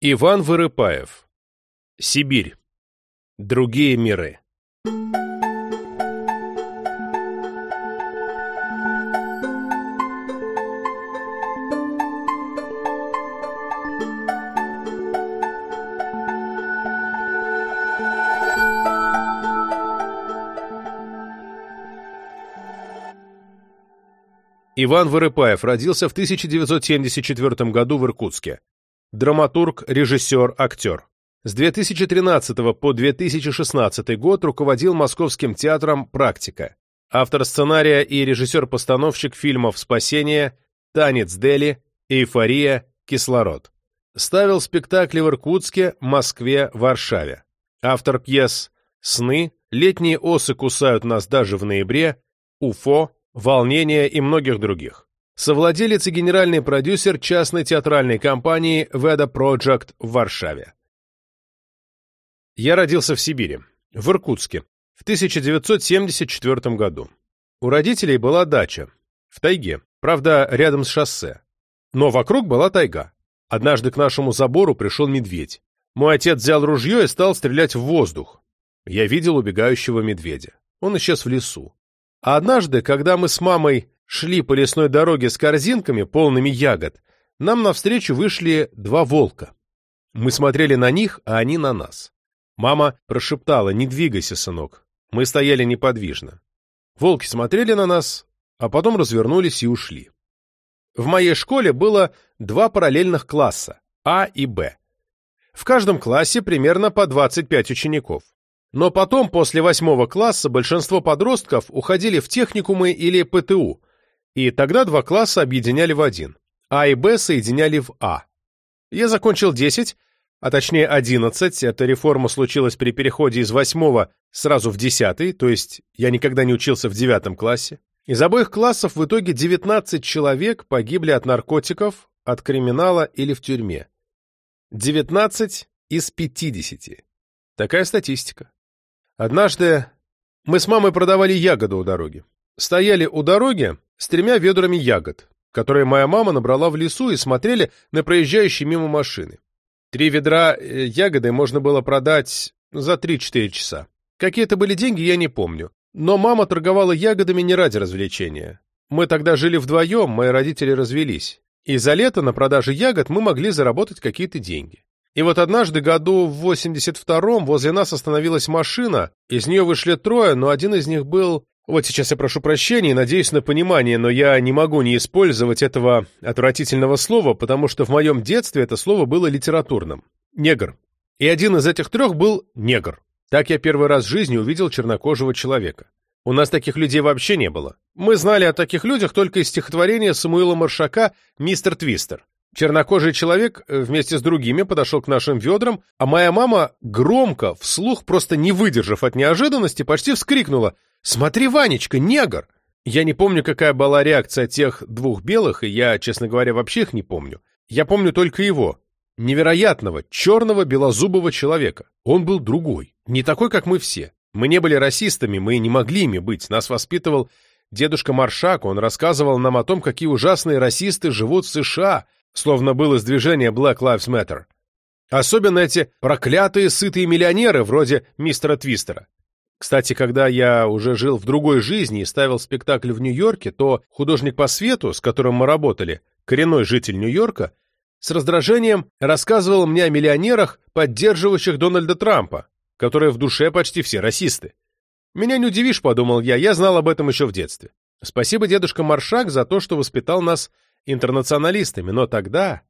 Иван Вырыпаев. Сибирь. Другие миры. Иван Вырыпаев родился в 1974 году в Иркутске. Драматург, режиссер, актер. С 2013 по 2016 год руководил Московским театром «Практика». Автор сценария и режиссер-постановщик фильмов «Спасение», «Танец Дели», «Эйфория», «Кислород». Ставил спектакли в Иркутске, Москве, Варшаве. Автор пьес «Сны», «Летние осы кусают нас даже в ноябре», «Уфо», «Волнение» и многих других. Совладелец и генеральный продюсер частной театральной компании Veda Project в Варшаве. Я родился в Сибири, в Иркутске, в 1974 году. У родителей была дача, в тайге, правда, рядом с шоссе. Но вокруг была тайга. Однажды к нашему забору пришел медведь. Мой отец взял ружье и стал стрелять в воздух. Я видел убегающего медведя. Он исчез в лесу. А однажды, когда мы с мамой шли по лесной дороге с корзинками, полными ягод, нам навстречу вышли два волка. Мы смотрели на них, а они на нас. Мама прошептала «Не двигайся, сынок». Мы стояли неподвижно. Волки смотрели на нас, а потом развернулись и ушли. В моей школе было два параллельных класса А и Б. В каждом классе примерно по 25 учеников. Но потом, после восьмого класса, большинство подростков уходили в техникумы или ПТУ, и тогда два класса объединяли в один. А и Б соединяли в А. Я закончил 10, а точнее 11, эта реформа случилась при переходе из восьмого сразу в десятый, то есть я никогда не учился в девятом классе. Из обоих классов в итоге 19 человек погибли от наркотиков, от криминала или в тюрьме. 19 из 50. Такая статистика. Однажды мы с мамой продавали ягоды у дороги. Стояли у дороги с тремя ведрами ягод, которые моя мама набрала в лесу и смотрели на проезжающие мимо машины. Три ведра э, ягоды можно было продать за 3-4 часа. Какие это были деньги, я не помню. Но мама торговала ягодами не ради развлечения. Мы тогда жили вдвоем, мои родители развелись. И за лето на продаже ягод мы могли заработать какие-то деньги. И вот однажды году в 82-м возле нас остановилась машина, из нее вышли трое, но один из них был... Вот сейчас я прошу прощения и надеюсь на понимание, но я не могу не использовать этого отвратительного слова, потому что в моем детстве это слово было литературным. Негр. И один из этих трех был негр. Так я первый раз в жизни увидел чернокожего человека. У нас таких людей вообще не было. Мы знали о таких людях только из стихотворения Самуила Маршака «Мистер Твистер». Чернокожий человек э, вместе с другими подошел к нашим ведрам, а моя мама громко, вслух, просто не выдержав от неожиданности, почти вскрикнула «Смотри, Ванечка, негр!» Я не помню, какая была реакция тех двух белых, и я, честно говоря, вообще их не помню. Я помню только его, невероятного, черного, белозубого человека. Он был другой, не такой, как мы все. Мы не были расистами, мы не могли ими быть. Нас воспитывал дедушка Маршак, он рассказывал нам о том, какие ужасные расисты живут в США – словно был из движения Black Lives Matter. Особенно эти проклятые сытые миллионеры вроде мистера Твистера. Кстати, когда я уже жил в другой жизни и ставил спектакль в Нью-Йорке, то художник по свету, с которым мы работали, коренной житель Нью-Йорка, с раздражением рассказывал мне о миллионерах, поддерживающих Дональда Трампа, которые в душе почти все расисты. Меня не удивишь, подумал я, я знал об этом еще в детстве. Спасибо дедушка Маршак за то, что воспитал нас интернационалистами, но тогда,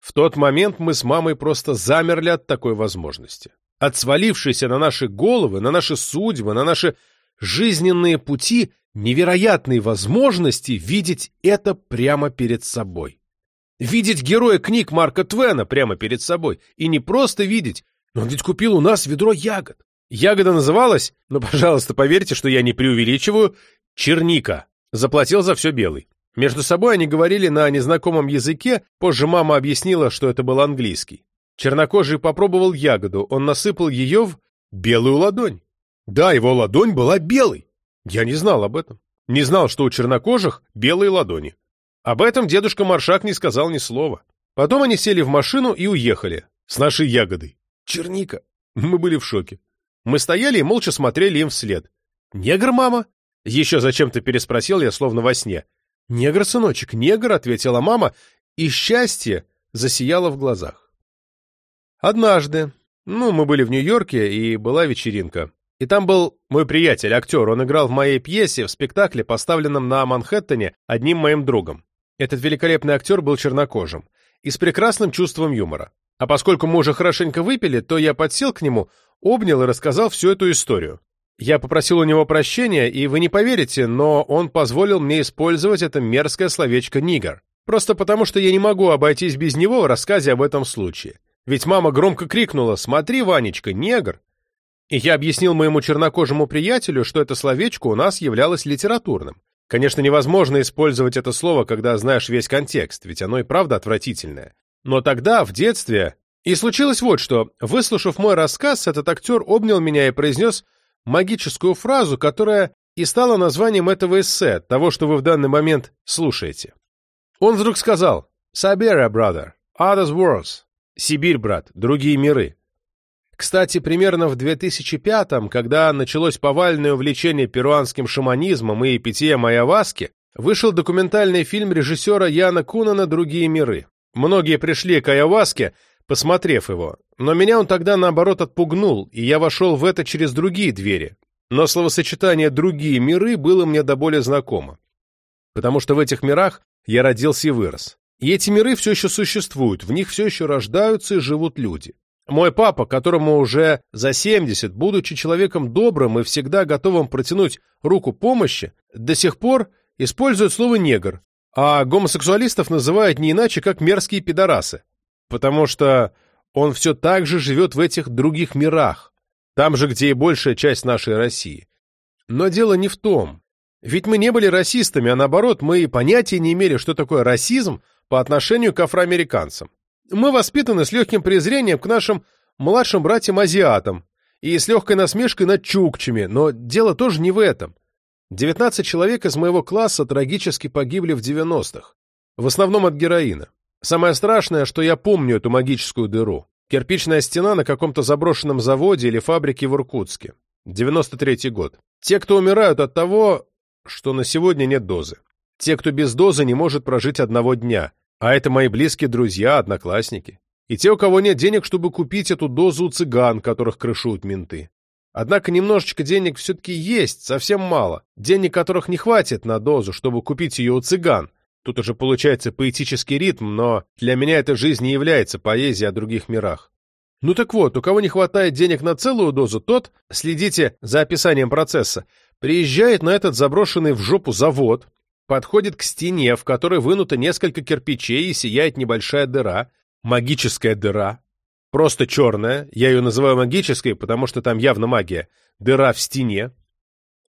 в тот момент мы с мамой просто замерли от такой возможности. От свалившейся на наши головы, на наши судьбы, на наши жизненные пути невероятной возможности видеть это прямо перед собой. Видеть героя книг Марка Твена прямо перед собой. И не просто видеть, он ведь купил у нас ведро ягод. Ягода называлась, но, пожалуйста, поверьте, что я не преувеличиваю, черника. Заплатил за все белый. Между собой они говорили на незнакомом языке, позже мама объяснила, что это был английский. Чернокожий попробовал ягоду, он насыпал ее в белую ладонь. Да, его ладонь была белой. Я не знал об этом. Не знал, что у чернокожих белые ладони. Об этом дедушка Маршак не сказал ни слова. Потом они сели в машину и уехали. С нашей ягодой. Черника. Мы были в шоке. Мы стояли и молча смотрели им вслед. «Негр, мама?» Еще зачем-то переспросил я, словно во сне. «Негр, сыночек, негр», — ответила мама, и счастье засияло в глазах. Однажды, ну, мы были в Нью-Йорке, и была вечеринка. И там был мой приятель, актер, он играл в моей пьесе в спектакле, поставленном на Манхэттене одним моим другом. Этот великолепный актер был чернокожим и с прекрасным чувством юмора. А поскольку мы уже хорошенько выпили, то я подсел к нему, обнял и рассказал всю эту историю. Я попросил у него прощения, и вы не поверите, но он позволил мне использовать это мерзкое словечко «нигер». Просто потому, что я не могу обойтись без него в рассказе об этом случае. Ведь мама громко крикнула «Смотри, Ванечка, негр!» И я объяснил моему чернокожему приятелю, что это словечко у нас являлось литературным. Конечно, невозможно использовать это слово, когда знаешь весь контекст, ведь оно и правда отвратительное. Но тогда, в детстве... И случилось вот что. Выслушав мой рассказ, этот актер обнял меня и произнес магическую фразу, которая и стала названием этого эссе, того, что вы в данный момент слушаете. Он вдруг сказал «Siberia, brother, others worlds». «Сибирь, брат, другие миры». Кстати, примерно в 2005-м, когда началось повальное увлечение перуанским шаманизмом и питьем айаваски, вышел документальный фильм режиссера Яна Кунана «Другие миры». Многие пришли к айаваске, посмотрев его, но меня он тогда, наоборот, отпугнул, и я вошел в это через другие двери. Но словосочетание «другие миры» было мне до боли знакомо, потому что в этих мирах я родился и вырос. И эти миры все еще существуют, в них все еще рождаются и живут люди. Мой папа, которому уже за 70, будучи человеком добрым и всегда готовым протянуть руку помощи, до сих пор использует слово «негр», а гомосексуалистов называют не иначе, как мерзкие пидорасы, потому что он все так же живет в этих других мирах, там же, где и большая часть нашей России. Но дело не в том. Ведь мы не были расистами, а наоборот, мы и понятия не имели, что такое расизм по отношению к афроамериканцам. Мы воспитаны с легким презрением к нашим младшим братьям-азиатам и с легкой насмешкой над чукчами, но дело тоже не в этом. 19 человек из моего класса трагически погибли в 90-х, в основном от героина. Самое страшное, что я помню эту магическую дыру. Кирпичная стена на каком-то заброшенном заводе или фабрике в Иркутске. 93-й год. Те, кто умирают от того, что на сегодня нет дозы. Те, кто без дозы не может прожить одного дня. А это мои близкие друзья, одноклассники. И те, у кого нет денег, чтобы купить эту дозу у цыган, которых крышуют менты. Однако немножечко денег все-таки есть, совсем мало. Денег, которых не хватит на дозу, чтобы купить ее у цыган. Тут уже получается поэтический ритм, но для меня эта жизнь не является поэзией о других мирах. Ну так вот, у кого не хватает денег на целую дозу, тот, следите за описанием процесса, приезжает на этот заброшенный в жопу завод, подходит к стене, в которой вынуто несколько кирпичей и сияет небольшая дыра, магическая дыра, просто черная, я ее называю магической, потому что там явно магия, дыра в стене,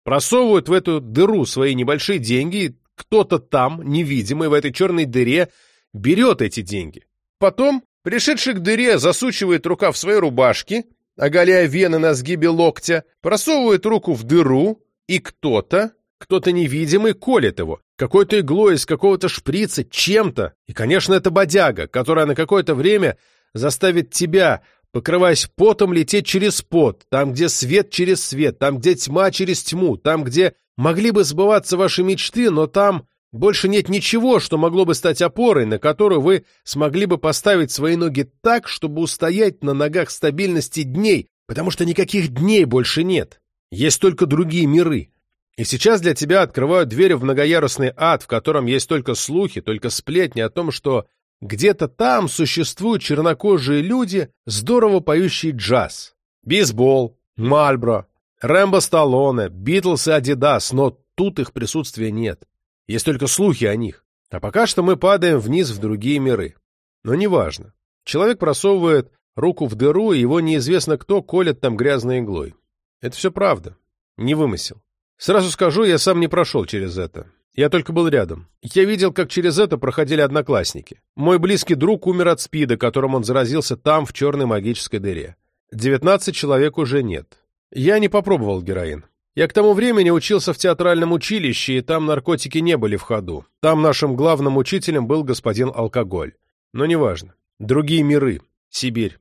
просовывают в эту дыру свои небольшие деньги, кто-то там, невидимый в этой черной дыре, берет эти деньги. Потом, пришедший к дыре, засучивает рука в своей рубашке, оголяя вены на сгибе локтя, просовывает руку в дыру, и кто-то, кто-то невидимый колет его, какой-то иглой из какого-то шприца, чем-то. И, конечно, это бодяга, которая на какое-то время заставит тебя, покрываясь потом, лететь через пот, там, где свет через свет, там, где тьма через тьму, там, где могли бы сбываться ваши мечты, но там больше нет ничего, что могло бы стать опорой, на которую вы смогли бы поставить свои ноги так, чтобы устоять на ногах стабильности дней, потому что никаких дней больше нет. Есть только другие миры. И сейчас для тебя открывают двери в многоярусный ад, в котором есть только слухи, только сплетни о том, что где-то там существуют чернокожие люди, здорово поющие джаз. Бейсбол, Мальбро, Рэмбо Сталлоне, Битлз и Адидас, но тут их присутствия нет. Есть только слухи о них. А пока что мы падаем вниз в другие миры. Но неважно. Человек просовывает руку в дыру, и его неизвестно кто колет там грязной иглой. Это все правда. Не вымысел. Сразу скажу, я сам не прошел через это. Я только был рядом. Я видел, как через это проходили одноклассники. Мой близкий друг умер от СПИДа, которым он заразился там, в черной магической дыре. 19 человек уже нет. Я не попробовал героин. Я к тому времени учился в театральном училище, и там наркотики не были в ходу. Там нашим главным учителем был господин алкоголь. Но неважно. Другие миры. Сибирь.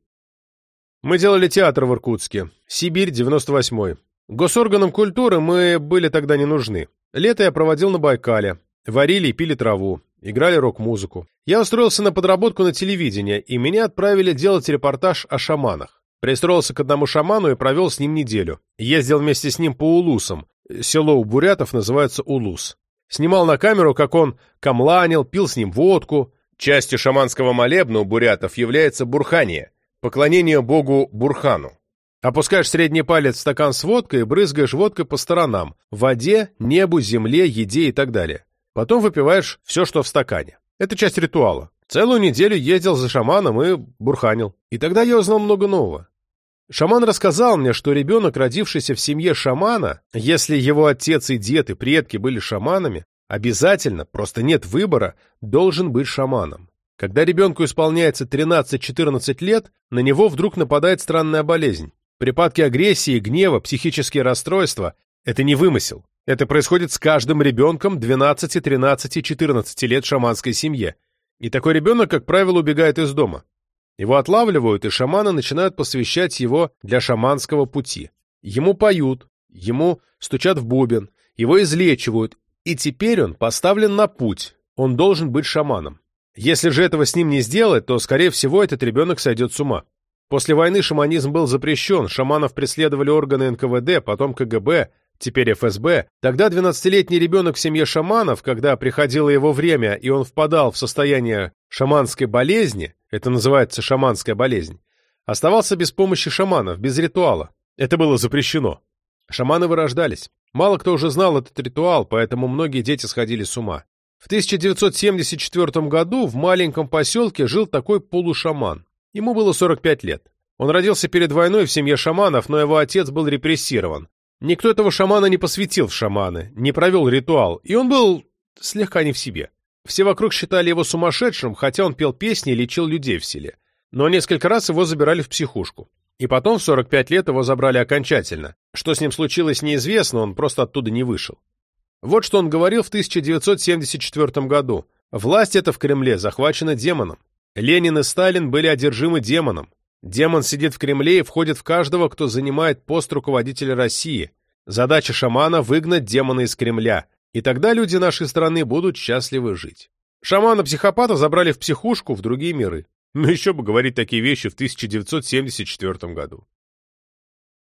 Мы делали театр в Иркутске. Сибирь, 98-й. Госорганам культуры мы были тогда не нужны. Лето я проводил на Байкале. Варили и пили траву. Играли рок-музыку. Я устроился на подработку на телевидение, и меня отправили делать репортаж о шаманах. Пристроился к одному шаману и провел с ним неделю. Ездил вместе с ним по Улусам. Село у бурятов называется Улус. Снимал на камеру, как он камланил, пил с ним водку. Частью шаманского молебна у бурятов является бурхание, поклонение богу Бурхану. Опускаешь средний палец в стакан с водкой и брызгаешь водкой по сторонам – воде, небу, земле, еде и так далее. Потом выпиваешь все, что в стакане. Это часть ритуала. Целую неделю ездил за шаманом и бурханил. И тогда я узнал много нового. Шаман рассказал мне, что ребенок, родившийся в семье шамана, если его отец и дед и предки были шаманами, обязательно, просто нет выбора, должен быть шаманом. Когда ребенку исполняется 13-14 лет, на него вдруг нападает странная болезнь. Припадки агрессии, гнева, психические расстройства – это не вымысел. Это происходит с каждым ребенком 12, 13, 14 лет в шаманской семье. И такой ребенок, как правило, убегает из дома. Его отлавливают, и шаманы начинают посвящать его для шаманского пути. Ему поют, ему стучат в бубен, его излечивают, и теперь он поставлен на путь, он должен быть шаманом. Если же этого с ним не сделать, то, скорее всего, этот ребенок сойдет с ума. После войны шаманизм был запрещен, шаманов преследовали органы НКВД, потом КГБ, теперь ФСБ, тогда 12-летний ребенок в семье шаманов, когда приходило его время, и он впадал в состояние шаманской болезни, это называется шаманская болезнь, оставался без помощи шаманов, без ритуала. Это было запрещено. Шаманы вырождались. Мало кто уже знал этот ритуал, поэтому многие дети сходили с ума. В 1974 году в маленьком поселке жил такой полушаман. Ему было 45 лет. Он родился перед войной в семье шаманов, но его отец был репрессирован. Никто этого шамана не посвятил в шаманы, не провел ритуал, и он был слегка не в себе. Все вокруг считали его сумасшедшим, хотя он пел песни и лечил людей в селе. Но несколько раз его забирали в психушку. И потом в 45 лет его забрали окончательно. Что с ним случилось, неизвестно, он просто оттуда не вышел. Вот что он говорил в 1974 году. «Власть эта в Кремле захвачена демоном. Ленин и Сталин были одержимы демоном. Демон сидит в Кремле и входит в каждого, кто занимает пост руководителя России. Задача шамана – выгнать демона из Кремля, и тогда люди нашей страны будут счастливы жить. Шамана-психопата забрали в психушку в другие миры. Ну еще бы говорить такие вещи в 1974 году.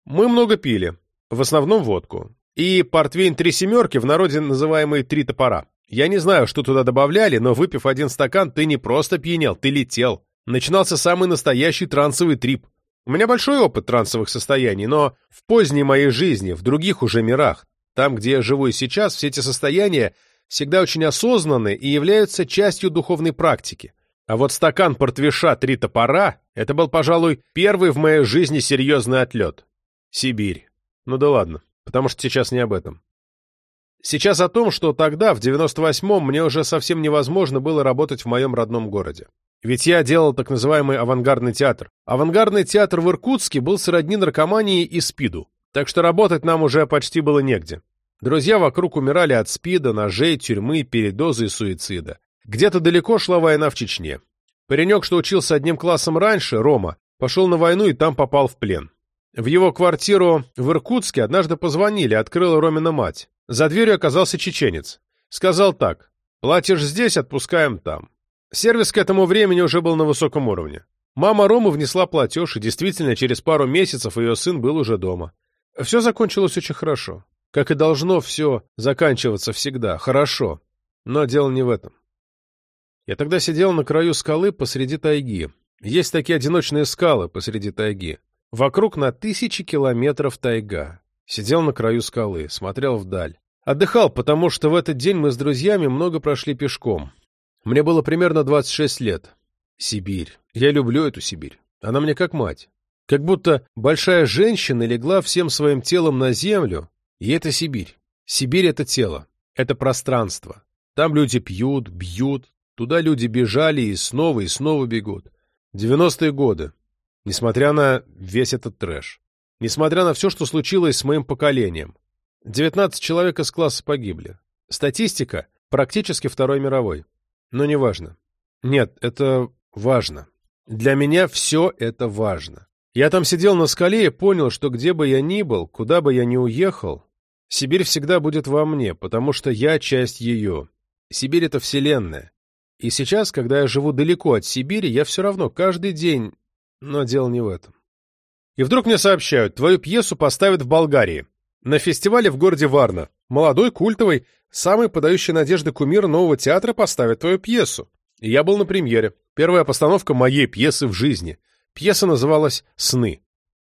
Мы много пили, в основном водку. И портвейн «Три семерки», в народе называемый «Три топора». Я не знаю, что туда добавляли, но выпив один стакан, ты не просто пьянел, ты летел начинался самый настоящий трансовый трип. У меня большой опыт трансовых состояний, но в поздней моей жизни, в других уже мирах, там, где я живу и сейчас, все эти состояния всегда очень осознанны и являются частью духовной практики. А вот стакан портвеша «Три топора» — это был, пожалуй, первый в моей жизни серьезный отлет. Сибирь. Ну да ладно, потому что сейчас не об этом. Сейчас о том, что тогда, в 98-м, мне уже совсем невозможно было работать в моем родном городе. Ведь я делал так называемый авангардный театр. Авангардный театр в Иркутске был сродни наркомании и СПИДу, так что работать нам уже почти было негде. Друзья вокруг умирали от СПИДа, ножей, тюрьмы, передоза и суицида. Где-то далеко шла война в Чечне. Паренек, что учился одним классом раньше, Рома, пошел на войну и там попал в плен. В его квартиру в Иркутске однажды позвонили, открыла Ромина мать. За дверью оказался чеченец. Сказал так, платишь здесь, отпускаем там. Сервис к этому времени уже был на высоком уровне. Мама Ромы внесла платеж, и действительно, через пару месяцев ее сын был уже дома. Все закончилось очень хорошо. Как и должно все заканчиваться всегда. Хорошо. Но дело не в этом. Я тогда сидел на краю скалы посреди тайги. Есть такие одиночные скалы посреди тайги. Вокруг на тысячи километров тайга. Сидел на краю скалы, смотрел вдаль. Отдыхал, потому что в этот день мы с друзьями много прошли пешком. Мне было примерно 26 лет. Сибирь. Я люблю эту Сибирь. Она мне как мать. Как будто большая женщина легла всем своим телом на землю, и это Сибирь. Сибирь — это тело, это пространство. Там люди пьют, бьют, туда люди бежали и снова и снова бегут. 90-е годы. Несмотря на весь этот трэш. Несмотря на все, что случилось с моим поколением. 19 человек из класса погибли. Статистика практически Второй мировой. Но не важно. Нет, это важно. Для меня все это важно. Я там сидел на скале и понял, что где бы я ни был, куда бы я ни уехал, Сибирь всегда будет во мне, потому что я часть ее. Сибирь — это вселенная. И сейчас, когда я живу далеко от Сибири, я все равно каждый день... Но дело не в этом. И вдруг мне сообщают, твою пьесу поставят в Болгарии. На фестивале в городе Варна. Молодой, культовый, самый подающий надежды кумир нового театра поставит твою пьесу. И я был на премьере. Первая постановка моей пьесы в жизни. Пьеса называлась «Сны».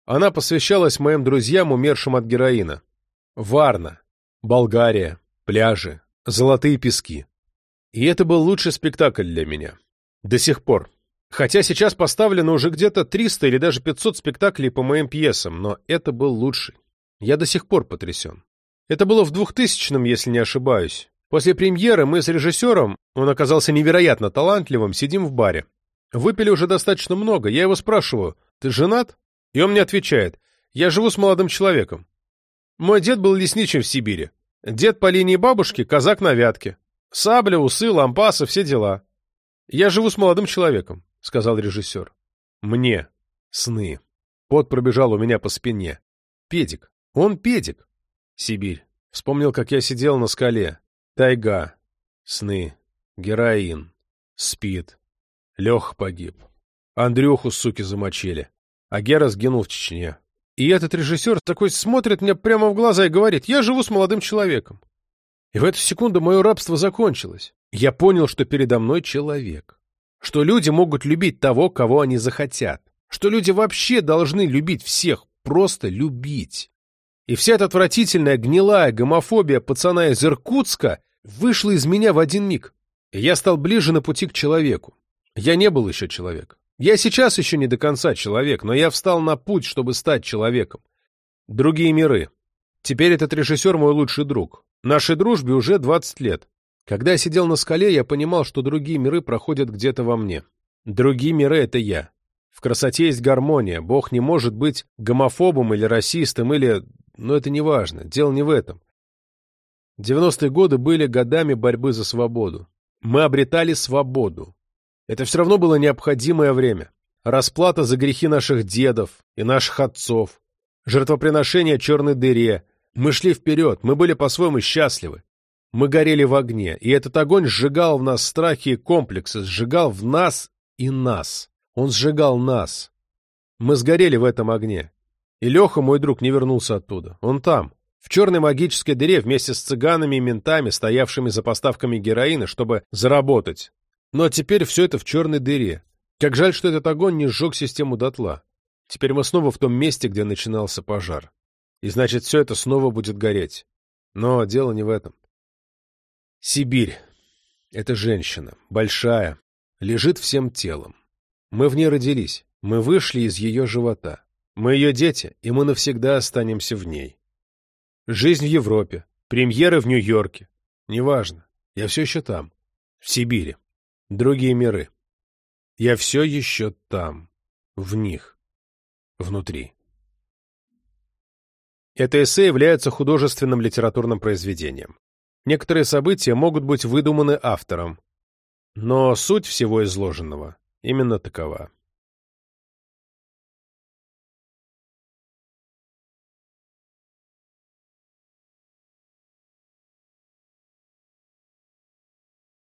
Она посвящалась моим друзьям, умершим от героина. Варна, Болгария, пляжи, золотые пески. И это был лучший спектакль для меня. До сих пор. Хотя сейчас поставлено уже где-то 300 или даже 500 спектаклей по моим пьесам, но это был лучший. Я до сих пор потрясен. Это было в 2000-м, если не ошибаюсь. После премьеры мы с режиссером, он оказался невероятно талантливым, сидим в баре. Выпили уже достаточно много. Я его спрашиваю, ты женат? И он мне отвечает, я живу с молодым человеком. Мой дед был лесничим в Сибири. Дед по линии бабушки, казак на вятке. Сабля, усы, лампасы, все дела. Я живу с молодым человеком, сказал режиссер. Мне. Сны. Пот пробежал у меня по спине. Педик. Он педик. Сибирь. Вспомнил, как я сидел на скале. Тайга. Сны. Героин. Спит. Лех погиб. Андрюху, суки, замочили. А Гера сгинул в Чечне. И этот режиссер такой смотрит мне прямо в глаза и говорит, я живу с молодым человеком. И в эту секунду мое рабство закончилось. Я понял, что передо мной человек. Что люди могут любить того, кого они захотят. Что люди вообще должны любить всех, просто любить. И вся эта отвратительная, гнилая гомофобия пацана из Иркутска вышла из меня в один миг. И я стал ближе на пути к человеку. Я не был еще человек. Я сейчас еще не до конца человек, но я встал на путь, чтобы стать человеком. Другие миры. Теперь этот режиссер мой лучший друг. Нашей дружбе уже 20 лет. Когда я сидел на скале, я понимал, что другие миры проходят где-то во мне. Другие миры — это я. В красоте есть гармония. Бог не может быть гомофобом или расистом, или... Но это не важно. Дело не в этом. 90-е годы были годами борьбы за свободу. Мы обретали свободу. Это все равно было необходимое время. Расплата за грехи наших дедов и наших отцов. Жертвоприношение черной дыре. Мы шли вперед, мы были по-своему счастливы. Мы горели в огне, и этот огонь сжигал в нас страхи и комплексы, сжигал в нас и нас. Он сжигал нас. Мы сгорели в этом огне. И Леха, мой друг, не вернулся оттуда. Он там, в черной магической дыре вместе с цыганами и ментами, стоявшими за поставками героина, чтобы заработать. Но теперь все это в черной дыре. Как жаль, что этот огонь не сжег систему дотла. Теперь мы снова в том месте, где начинался пожар. И значит, все это снова будет гореть. Но дело не в этом. Сибирь. Это женщина. Большая. Лежит всем телом. Мы в ней родились. Мы вышли из ее живота. Мы ее дети, и мы навсегда останемся в ней. Жизнь в Европе. Премьеры в Нью-Йорке. Неважно. Я все еще там. В Сибири. Другие миры. Я все еще там. В них. Внутри. Это эссе является художественным литературным произведением. Некоторые события могут быть выдуманы автором, но суть всего изложенного именно такова.